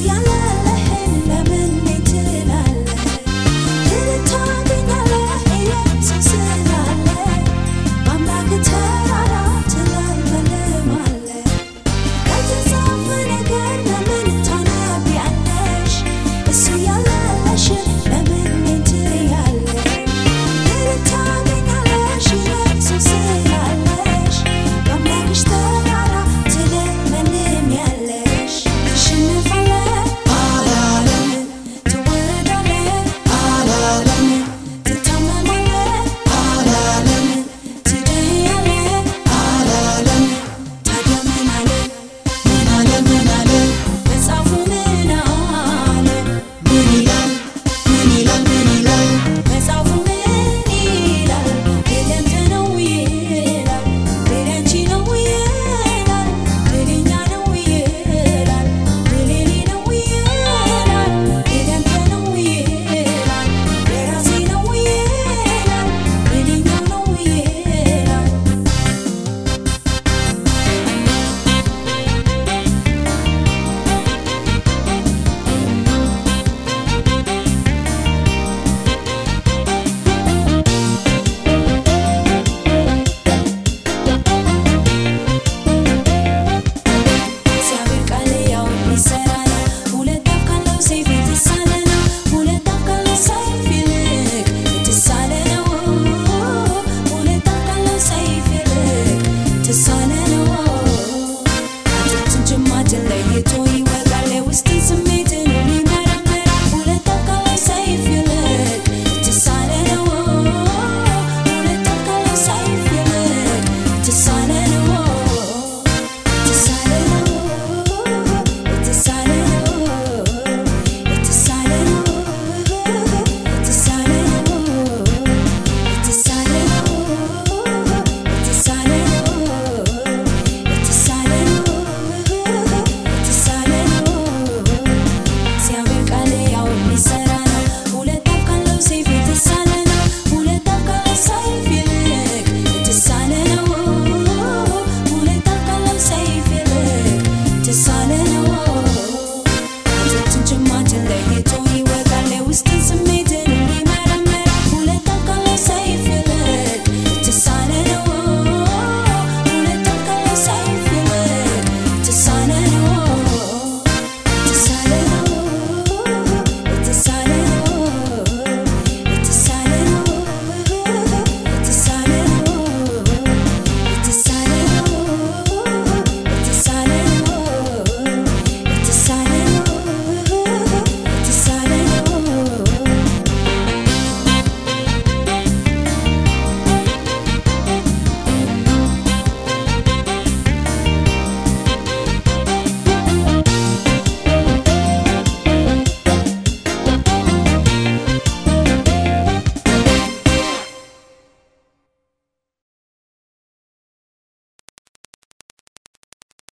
ya lo